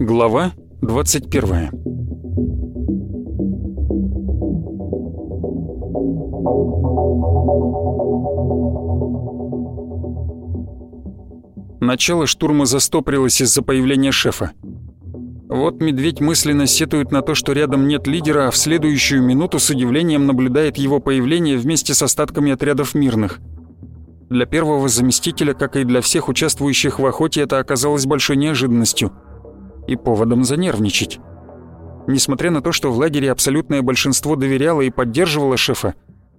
Глава 21 Начало штурма застопорилось из-за появления шефа. Вот медведь мысленно сетует на то, что рядом нет лидера, а в следующую минуту с удивлением наблюдает его появление вместе с остатками отрядов мирных. Для первого заместителя, как и для всех участвующих в охоте, это оказалось большой неожиданностью и поводом занервничать. Несмотря на то, что в лагере абсолютное большинство доверяло и поддерживало шефа,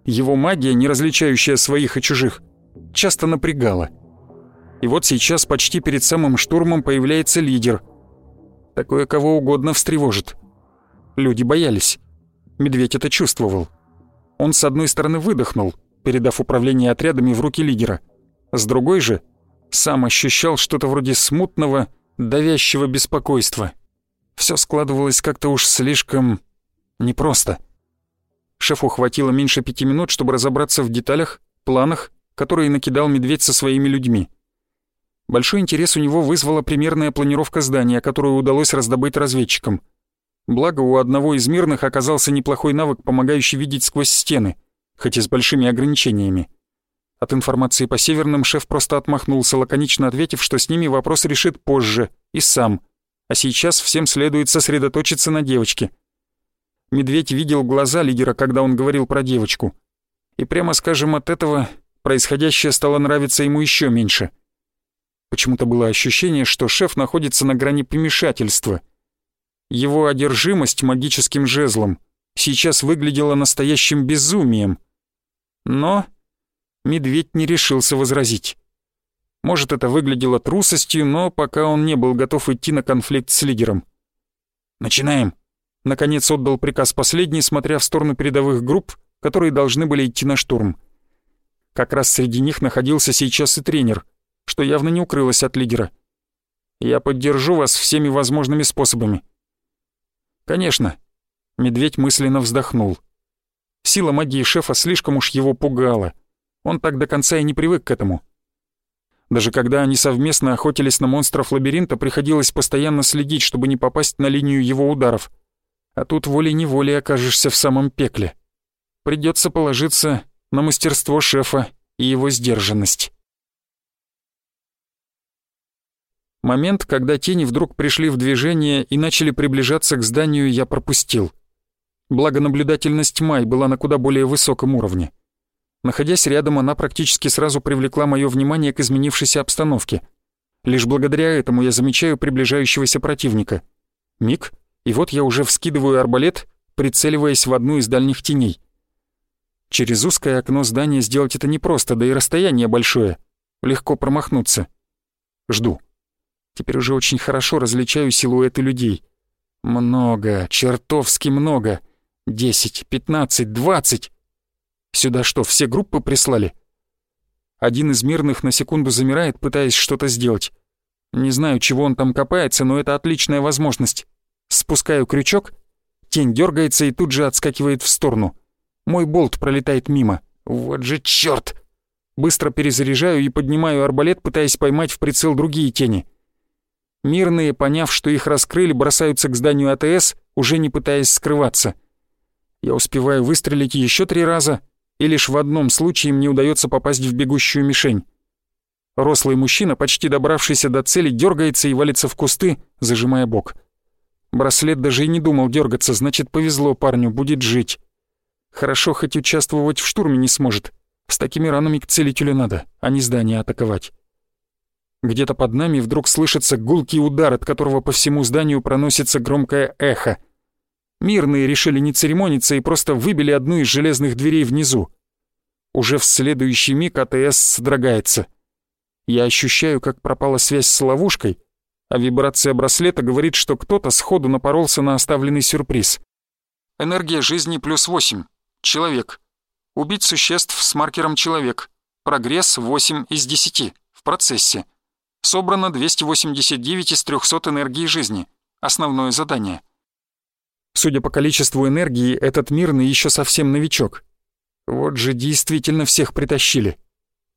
его магия, не различающая своих и чужих, часто напрягала. И вот сейчас, почти перед самым штурмом, появляется лидер. Такое кого угодно встревожит. Люди боялись. Медведь это чувствовал. Он с одной стороны выдохнул, передав управление отрядами в руки лидера. С другой же сам ощущал что-то вроде смутного, давящего беспокойства. Все складывалось как-то уж слишком непросто. Шефу хватило меньше пяти минут, чтобы разобраться в деталях, планах, которые накидал медведь со своими людьми. Большой интерес у него вызвала примерная планировка здания, которую удалось раздобыть разведчикам. Благо, у одного из мирных оказался неплохой навык, помогающий видеть сквозь стены — хоть и с большими ограничениями. От информации по северным шеф просто отмахнулся, лаконично ответив, что с ними вопрос решит позже, и сам. А сейчас всем следует сосредоточиться на девочке. Медведь видел глаза лидера, когда он говорил про девочку. И прямо скажем, от этого происходящее стало нравиться ему еще меньше. Почему-то было ощущение, что шеф находится на грани помешательства. Его одержимость магическим жезлом сейчас выглядела настоящим безумием. Но медведь не решился возразить. Может, это выглядело трусостью, но пока он не был готов идти на конфликт с лидером. «Начинаем!» Наконец отдал приказ последний, смотря в сторону передовых групп, которые должны были идти на штурм. Как раз среди них находился сейчас и тренер, что явно не укрылось от лидера. «Я поддержу вас всеми возможными способами». «Конечно», — медведь мысленно вздохнул. Сила магии шефа слишком уж его пугала. Он так до конца и не привык к этому. Даже когда они совместно охотились на монстров лабиринта, приходилось постоянно следить, чтобы не попасть на линию его ударов. А тут волей-неволей окажешься в самом пекле. Придется положиться на мастерство шефа и его сдержанность. Момент, когда тени вдруг пришли в движение и начали приближаться к зданию, я пропустил — Благо наблюдательность Май была на куда более высоком уровне. Находясь рядом, она практически сразу привлекла мое внимание к изменившейся обстановке. Лишь благодаря этому я замечаю приближающегося противника. Миг, и вот я уже вскидываю арбалет, прицеливаясь в одну из дальних теней. Через узкое окно здания сделать это непросто, да и расстояние большое. Легко промахнуться. Жду. Теперь уже очень хорошо различаю силуэты людей. Много, чертовски много. Десять, пятнадцать, двадцать. Сюда что, все группы прислали? Один из мирных на секунду замирает, пытаясь что-то сделать. Не знаю, чего он там копается, но это отличная возможность. Спускаю крючок, тень дергается и тут же отскакивает в сторону. Мой болт пролетает мимо. Вот же черт! Быстро перезаряжаю и поднимаю арбалет, пытаясь поймать в прицел другие тени. Мирные, поняв, что их раскрыли, бросаются к зданию АТС, уже не пытаясь скрываться. Я успеваю выстрелить еще три раза, и лишь в одном случае мне удается попасть в бегущую мишень. Рослый мужчина, почти добравшийся до цели, дергается и валится в кусты, зажимая бок. Браслет даже и не думал дергаться, значит, повезло парню, будет жить. Хорошо, хоть участвовать в штурме не сможет. С такими ранами к целителю надо, а не здание атаковать. Где-то под нами вдруг слышится гулкий удар, от которого по всему зданию проносится громкое эхо — Мирные решили не церемониться и просто выбили одну из железных дверей внизу. Уже в следующий миг АТС содрогается. Я ощущаю, как пропала связь с ловушкой, а вибрация браслета говорит, что кто-то сходу напоролся на оставленный сюрприз. Энергия жизни плюс 8. Человек. Убить существ с маркером «Человек». Прогресс 8 из 10. В процессе. Собрано 289 из 300 энергии жизни. Основное задание — Судя по количеству энергии, этот мирный еще совсем новичок, Вот же действительно всех притащили.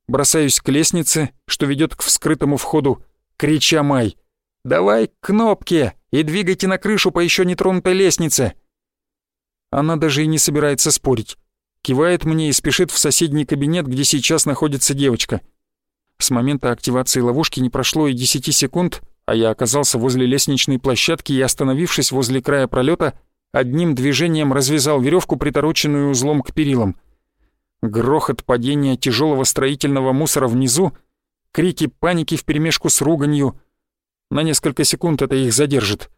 Бросаюсь к лестнице, что ведет к вскрытому входу, крича Май. «Давай к кнопке и двигайте на крышу по еще не тронутой лестнице!» Она даже и не собирается спорить. Кивает мне и спешит в соседний кабинет, где сейчас находится девочка. С момента активации ловушки не прошло и 10 секунд, а я оказался возле лестничной площадки и, остановившись возле края пролета, одним движением развязал веревку, притороченную узлом к перилам. Грохот падения тяжелого строительного мусора внизу, крики паники вперемешку с руганью. На несколько секунд это их задержит.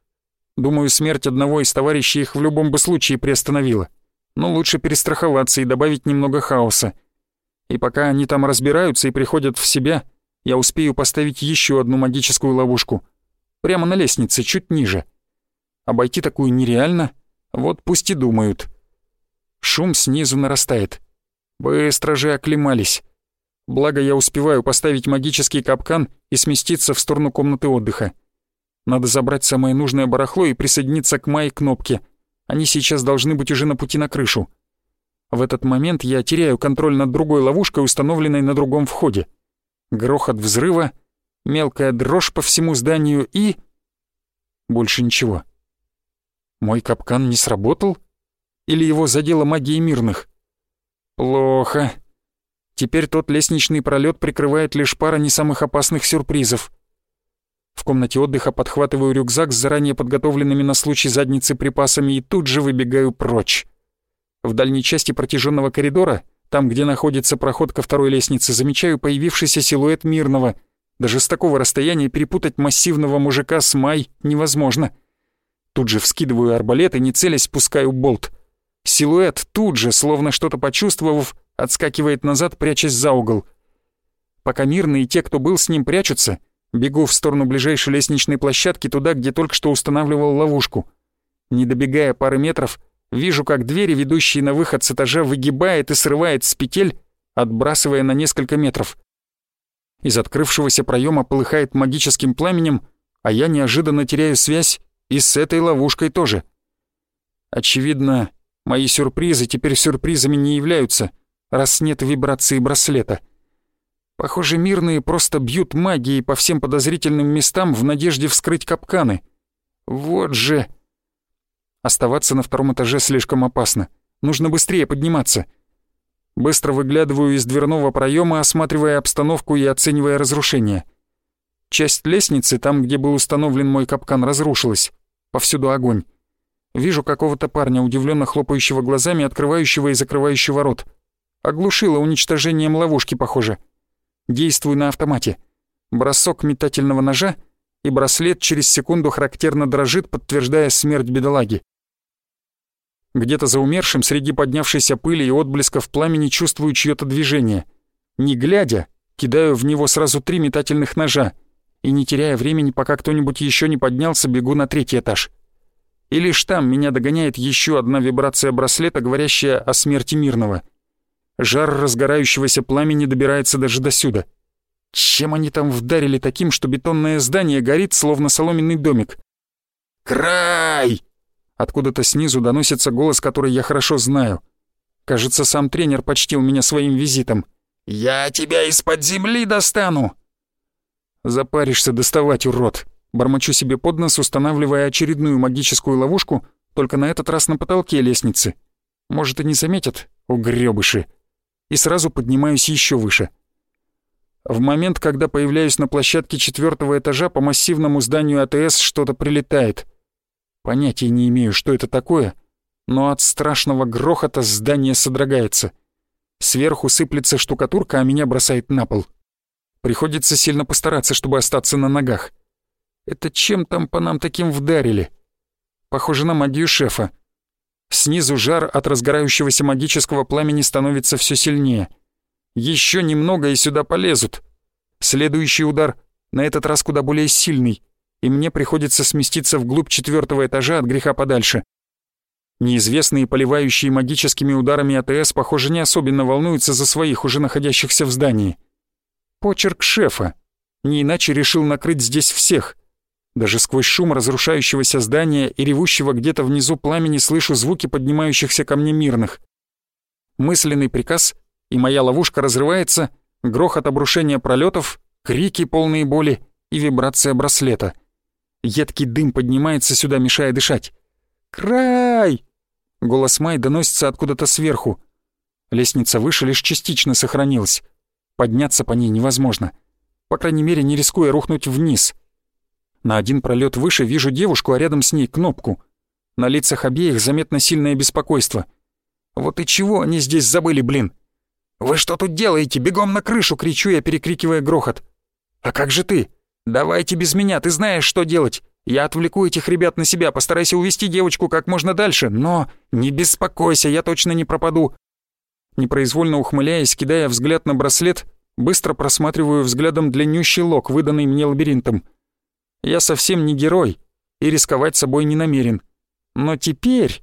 Думаю, смерть одного из товарищей их в любом бы случае приостановила. Но лучше перестраховаться и добавить немного хаоса. И пока они там разбираются и приходят в себя, я успею поставить еще одну магическую ловушку. Прямо на лестнице, чуть ниже. Обойти такую нереально, вот пусть и думают. Шум снизу нарастает. Быстро же оклемались. Благо я успеваю поставить магический капкан и сместиться в сторону комнаты отдыха. Надо забрать самое нужное барахло и присоединиться к моей кнопке. Они сейчас должны быть уже на пути на крышу. В этот момент я теряю контроль над другой ловушкой, установленной на другом входе. Грохот взрыва, мелкая дрожь по всему зданию и... Больше ничего. Мой капкан не сработал? Или его задела магия мирных? Плохо. Теперь тот лестничный пролет прикрывает лишь пара не самых опасных сюрпризов. В комнате отдыха подхватываю рюкзак с заранее подготовленными на случай задницы припасами и тут же выбегаю прочь. В дальней части протяженного коридора, там, где находится проход ко второй лестнице, замечаю появившийся силуэт мирного. Даже с такого расстояния перепутать массивного мужика с Май невозможно. Тут же вскидываю арбалет и, не целясь, пускаю болт. Силуэт тут же, словно что-то почувствовав, отскакивает назад, прячась за угол. Пока мирные те, кто был с ним, прячутся, бегу в сторону ближайшей лестничной площадки, туда, где только что устанавливал ловушку. Не добегая пары метров, вижу, как двери, ведущие на выход с этажа, выгибает и срывает с петель, отбрасывая на несколько метров. Из открывшегося проема полыхает магическим пламенем, а я неожиданно теряю связь и с этой ловушкой тоже. Очевидно, Мои сюрпризы теперь сюрпризами не являются, раз нет вибрации браслета. Похоже, мирные просто бьют магией по всем подозрительным местам в надежде вскрыть капканы. Вот же... Оставаться на втором этаже слишком опасно. Нужно быстрее подниматься. Быстро выглядываю из дверного проема, осматривая обстановку и оценивая разрушения. Часть лестницы, там, где был установлен мой капкан, разрушилась. Повсюду огонь. Вижу какого-то парня, удивленно хлопающего глазами, открывающего и закрывающего рот. Оглушило уничтожением ловушки, похоже. Действую на автомате. Бросок метательного ножа, и браслет через секунду характерно дрожит, подтверждая смерть бедолаги. Где-то за умершим, среди поднявшейся пыли и отблесков пламени, чувствую чьё-то движение. Не глядя, кидаю в него сразу три метательных ножа, и не теряя времени, пока кто-нибудь еще не поднялся, бегу на третий этаж. И лишь там меня догоняет еще одна вибрация браслета, говорящая о смерти мирного. Жар разгорающегося пламени добирается даже до сюда. Чем они там вдарили таким, что бетонное здание горит, словно соломенный домик? «Край!» Откуда-то снизу доносится голос, который я хорошо знаю. Кажется, сам тренер почтил меня своим визитом. «Я тебя из-под земли достану!» «Запаришься доставать, урод!» Бормочу себе под нос, устанавливая очередную магическую ловушку, только на этот раз на потолке лестницы. Может, и не заметят, угрёбыши. И сразу поднимаюсь еще выше. В момент, когда появляюсь на площадке четвертого этажа, по массивному зданию АТС что-то прилетает. Понятия не имею, что это такое, но от страшного грохота здание содрогается. Сверху сыплется штукатурка, а меня бросает на пол. Приходится сильно постараться, чтобы остаться на ногах. Это чем там по нам таким вдарили? Похоже на магию шефа. Снизу жар от разгорающегося магического пламени становится все сильнее. Еще немного и сюда полезут. Следующий удар, на этот раз куда более сильный, и мне приходится сместиться вглубь четвертого этажа от греха подальше. Неизвестные, поливающие магическими ударами АТС, похоже, не особенно волнуются за своих, уже находящихся в здании. Почерк шефа. Не иначе решил накрыть здесь всех. Даже сквозь шум разрушающегося здания и ревущего где-то внизу пламени слышу звуки поднимающихся ко мне мирных. мысленный приказ, и моя ловушка разрывается, грохот обрушения пролетов, крики полные боли и вибрация браслета. Едкий дым поднимается сюда, мешая дышать. «Край!» Голос Май доносится откуда-то сверху. Лестница выше лишь частично сохранилась. Подняться по ней невозможно. По крайней мере, не рискуя рухнуть вниз. На один пролет выше вижу девушку, а рядом с ней кнопку. На лицах обеих заметно сильное беспокойство. Вот и чего они здесь забыли, блин? «Вы что тут делаете? Бегом на крышу!» — кричу я, перекрикивая грохот. «А как же ты? Давайте без меня, ты знаешь, что делать. Я отвлеку этих ребят на себя, постарайся увести девочку как можно дальше, но не беспокойся, я точно не пропаду». Непроизвольно ухмыляясь, кидая взгляд на браслет, быстро просматриваю взглядом длиннющий лог, выданный мне лабиринтом. Я совсем не герой и рисковать собой не намерен. Но теперь...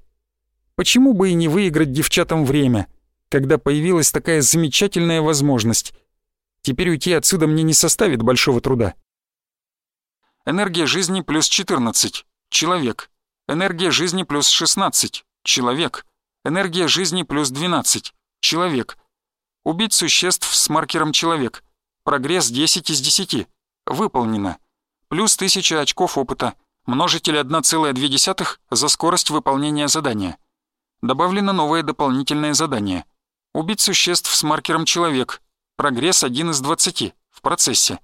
Почему бы и не выиграть девчатам время, когда появилась такая замечательная возможность? Теперь уйти отсюда мне не составит большого труда. Энергия жизни плюс 14. Человек. Энергия жизни плюс 16. Человек. Энергия жизни плюс 12. Человек. Убить существ с маркером «Человек». Прогресс 10 из 10. Выполнено. Плюс 1000 очков опыта. Множитель 1,2 за скорость выполнения задания. Добавлено новое дополнительное задание. Убить существ с маркером «Человек». Прогресс 1 из 20 в процессе.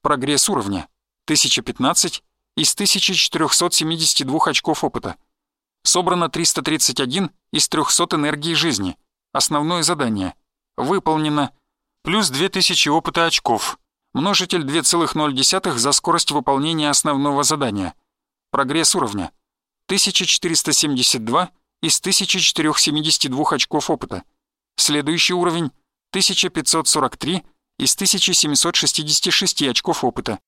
Прогресс уровня 1015 из 1472 очков опыта. Собрано 331 из 300 энергии жизни. Основное задание. Выполнено. Плюс 2000 опыта очков. Множитель 2,0 за скорость выполнения основного задания. Прогресс уровня. 1472 из 1472 очков опыта. Следующий уровень 1543 из 1766 очков опыта.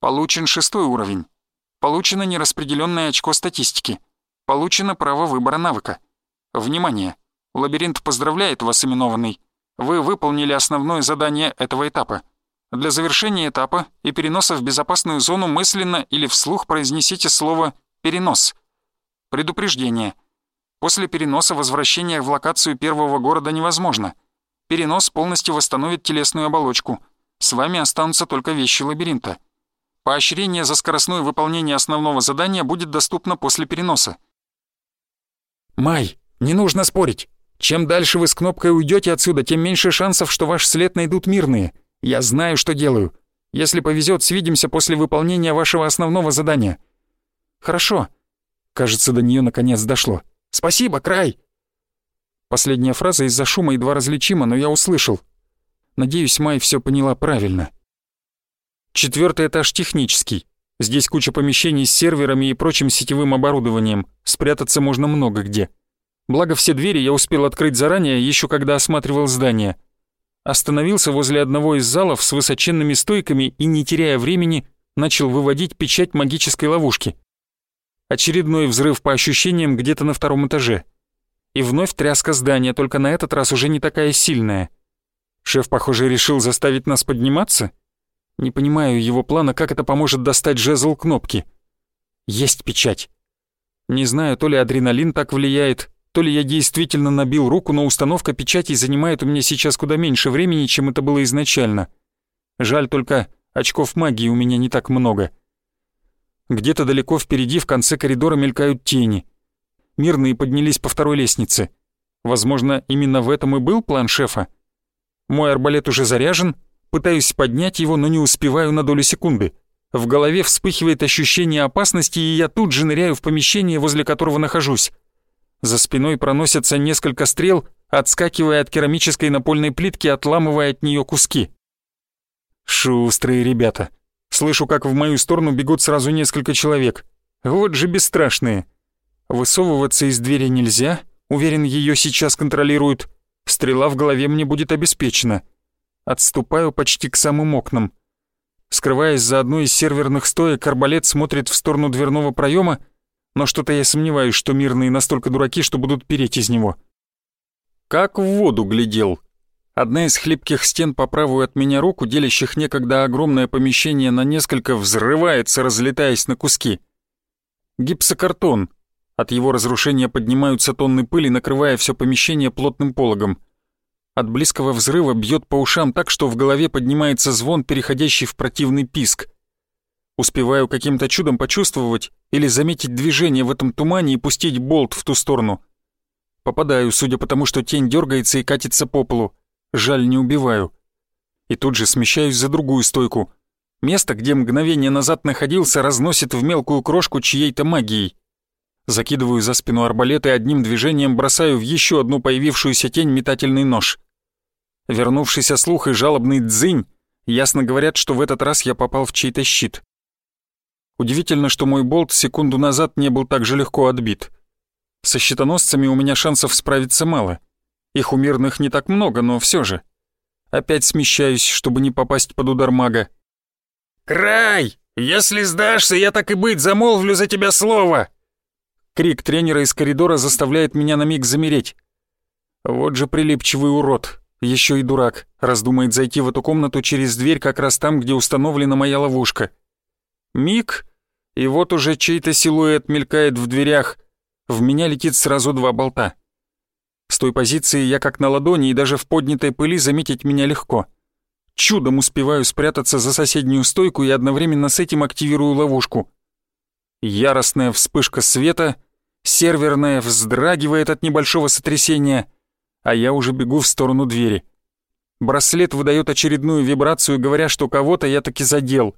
Получен шестой уровень. Получено нераспределенное очко статистики. Получено право выбора навыка. Внимание! Лабиринт поздравляет вас, именованный. Вы выполнили основное задание этого этапа. Для завершения этапа и переноса в безопасную зону мысленно или вслух произнесите слово «перенос». Предупреждение. После переноса возвращение в локацию первого города невозможно. Перенос полностью восстановит телесную оболочку. С вами останутся только вещи лабиринта. Поощрение за скоростное выполнение основного задания будет доступно после переноса. «Май, не нужно спорить. Чем дальше вы с кнопкой уйдете отсюда, тем меньше шансов, что ваш след найдут мирные. Я знаю, что делаю. Если повезет, свидимся после выполнения вашего основного задания». «Хорошо». Кажется, до нее наконец дошло. «Спасибо, Край!» Последняя фраза из-за шума едва различима, но я услышал. Надеюсь, Май все поняла правильно. Четвертый этаж технический. Здесь куча помещений с серверами и прочим сетевым оборудованием. Спрятаться можно много где. Благо все двери я успел открыть заранее, еще когда осматривал здание. Остановился возле одного из залов с высоченными стойками и, не теряя времени, начал выводить печать магической ловушки. Очередной взрыв по ощущениям где-то на втором этаже. И вновь тряска здания, только на этот раз уже не такая сильная. Шеф, похоже, решил заставить нас подниматься? Не понимаю его плана, как это поможет достать жезл кнопки. Есть печать. Не знаю, то ли адреналин так влияет, то ли я действительно набил руку, но установка печати занимает у меня сейчас куда меньше времени, чем это было изначально. Жаль только, очков магии у меня не так много. Где-то далеко впереди в конце коридора мелькают тени. Мирные поднялись по второй лестнице. Возможно, именно в этом и был план шефа. Мой арбалет уже заряжен, пытаюсь поднять его, но не успеваю на долю секунды. В голове вспыхивает ощущение опасности, и я тут же ныряю в помещение, возле которого нахожусь. За спиной проносятся несколько стрел, отскакивая от керамической напольной плитки, отламывая от нее куски. Шустрые ребята. Слышу, как в мою сторону бегут сразу несколько человек. Вот же бесстрашные. Высовываться из двери нельзя, уверен, ее сейчас контролируют. Стрела в голове мне будет обеспечена. Отступаю почти к самым окнам. Скрываясь за одной из серверных стоек, арбалет смотрит в сторону дверного проема но что-то я сомневаюсь, что мирные настолько дураки, что будут переть из него. Как в воду глядел. Одна из хлипких стен по правую от меня руку, делящих некогда огромное помещение на несколько, взрывается, разлетаясь на куски. Гипсокартон. От его разрушения поднимаются тонны пыли, накрывая все помещение плотным пологом. От близкого взрыва бьет по ушам так, что в голове поднимается звон, переходящий в противный писк. Успеваю каким-то чудом почувствовать или заметить движение в этом тумане и пустить болт в ту сторону. Попадаю, судя по тому, что тень дергается и катится по полу. Жаль, не убиваю. И тут же смещаюсь за другую стойку. Место, где мгновение назад находился, разносит в мелкую крошку чьей-то магией. Закидываю за спину арбалет и одним движением бросаю в еще одну появившуюся тень метательный нож. Вернувшийся слух и жалобный дзынь ясно говорят, что в этот раз я попал в чей-то щит. Удивительно, что мой болт секунду назад не был так же легко отбит. Со щитоносцами у меня шансов справиться мало. Их у мирных не так много, но все же. Опять смещаюсь, чтобы не попасть под удар мага. «Край! Если сдашься, я так и быть замолвлю за тебя слово!» Крик тренера из коридора заставляет меня на миг замереть. Вот же прилипчивый урод, еще и дурак, раздумает зайти в эту комнату через дверь как раз там, где установлена моя ловушка. Миг, и вот уже чей-то силуэт мелькает в дверях. В меня летит сразу два болта. Той позиции я как на ладони, и даже в поднятой пыли заметить меня легко. Чудом успеваю спрятаться за соседнюю стойку и одновременно с этим активирую ловушку. Яростная вспышка света, серверная вздрагивает от небольшого сотрясения, а я уже бегу в сторону двери. Браслет выдает очередную вибрацию, говоря, что кого-то я таки задел.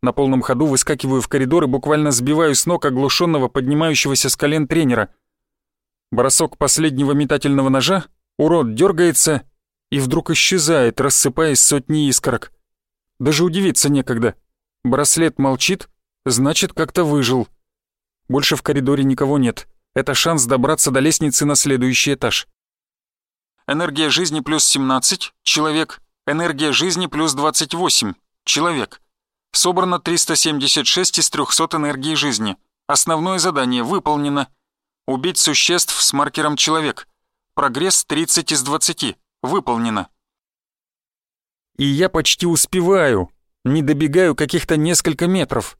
На полном ходу выскакиваю в коридор и буквально сбиваю с ног оглушенного, поднимающегося с колен тренера. Бросок последнего метательного ножа, урод дергается и вдруг исчезает, рассыпаясь сотни искорок. Даже удивиться некогда. Браслет молчит, Значит, как-то выжил. Больше в коридоре никого нет. Это шанс добраться до лестницы на следующий этаж. Энергия жизни плюс 17, человек. Энергия жизни плюс 28, человек. Собрано 376 из 300 энергии жизни. Основное задание выполнено. Убить существ с маркером «Человек». Прогресс 30 из 20. Выполнено. И я почти успеваю. Не добегаю каких-то несколько метров.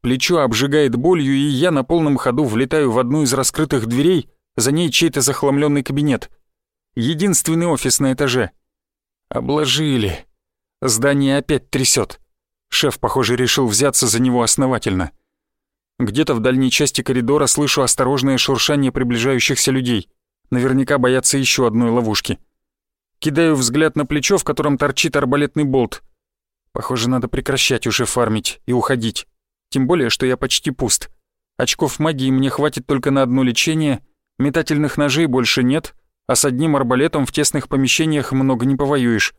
Плечо обжигает болью, и я на полном ходу влетаю в одну из раскрытых дверей, за ней чей-то захламленный кабинет. Единственный офис на этаже. Обложили. Здание опять трясет. Шеф, похоже, решил взяться за него основательно. Где-то в дальней части коридора слышу осторожное шуршание приближающихся людей. Наверняка боятся еще одной ловушки. Кидаю взгляд на плечо, в котором торчит арбалетный болт. Похоже, надо прекращать уже фармить и уходить. Тем более, что я почти пуст. Очков магии мне хватит только на одно лечение, метательных ножей больше нет, а с одним арбалетом в тесных помещениях много не повоюешь.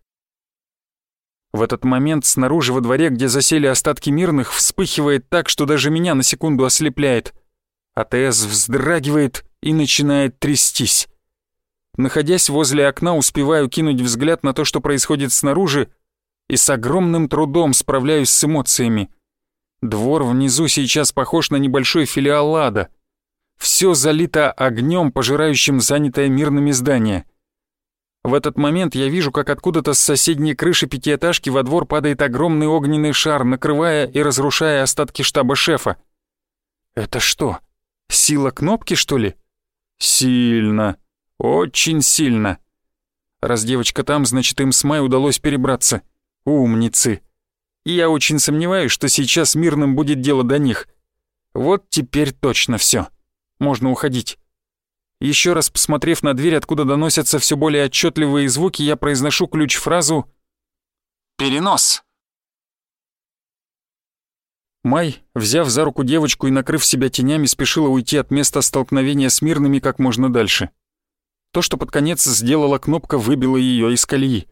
В этот момент снаружи во дворе, где засели остатки мирных, вспыхивает так, что даже меня на секунду ослепляет. АТС вздрагивает и начинает трястись. Находясь возле окна, успеваю кинуть взгляд на то, что происходит снаружи, и с огромным трудом справляюсь с эмоциями. Двор внизу сейчас похож на небольшой филиал ада. Все залито огнем, пожирающим занятое мирными здание. В этот момент я вижу, как откуда-то с соседней крыши пятиэтажки во двор падает огромный огненный шар, накрывая и разрушая остатки штаба шефа. Это что, сила кнопки, что ли? Сильно. Очень сильно. Раз девочка там, значит, им с Май удалось перебраться. Умницы и я очень сомневаюсь, что сейчас мирным будет дело до них. Вот теперь точно все. Можно уходить. Еще раз посмотрев на дверь, откуда доносятся все более отчетливые звуки, я произношу ключ-фразу «Перенос». Май, взяв за руку девочку и накрыв себя тенями, спешила уйти от места столкновения с мирными как можно дальше. То, что под конец сделала кнопка, выбило ее из колеи.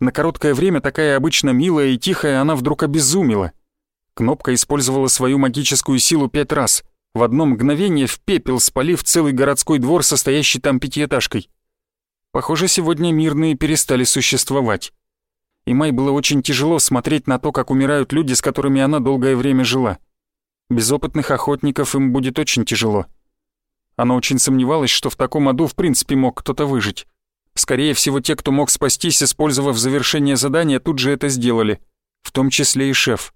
На короткое время такая обычно милая и тихая, она вдруг обезумела. Кнопка использовала свою магическую силу пять раз, в одно мгновение в пепел спалив целый городской двор, состоящий там пятиэтажкой. Похоже, сегодня мирные перестали существовать. И Май было очень тяжело смотреть на то, как умирают люди, с которыми она долгое время жила. Без опытных охотников им будет очень тяжело. Она очень сомневалась, что в таком аду в принципе мог кто-то выжить. Скорее всего, те, кто мог спастись, использовав завершение задания, тут же это сделали, в том числе и шеф.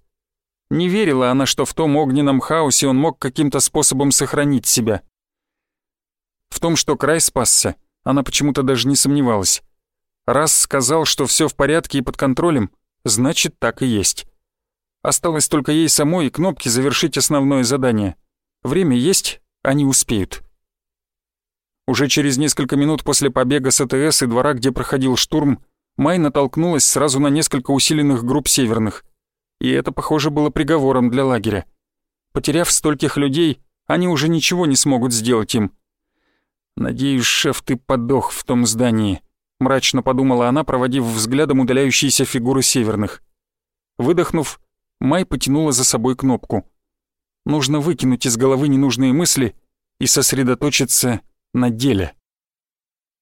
Не верила она, что в том огненном хаосе он мог каким-то способом сохранить себя. В том, что край спасся, она почему-то даже не сомневалась. Раз сказал, что все в порядке и под контролем, значит так и есть. Осталось только ей самой и кнопки завершить основное задание. Время есть, они успеют. Уже через несколько минут после побега с АТС и двора, где проходил штурм, Май натолкнулась сразу на несколько усиленных групп северных и это, похоже, было приговором для лагеря. Потеряв стольких людей, они уже ничего не смогут сделать им. «Надеюсь, шеф, ты подох в том здании», — мрачно подумала она, проводив взглядом удаляющиеся фигуры северных. Выдохнув, Май потянула за собой кнопку. Нужно выкинуть из головы ненужные мысли и сосредоточиться на деле.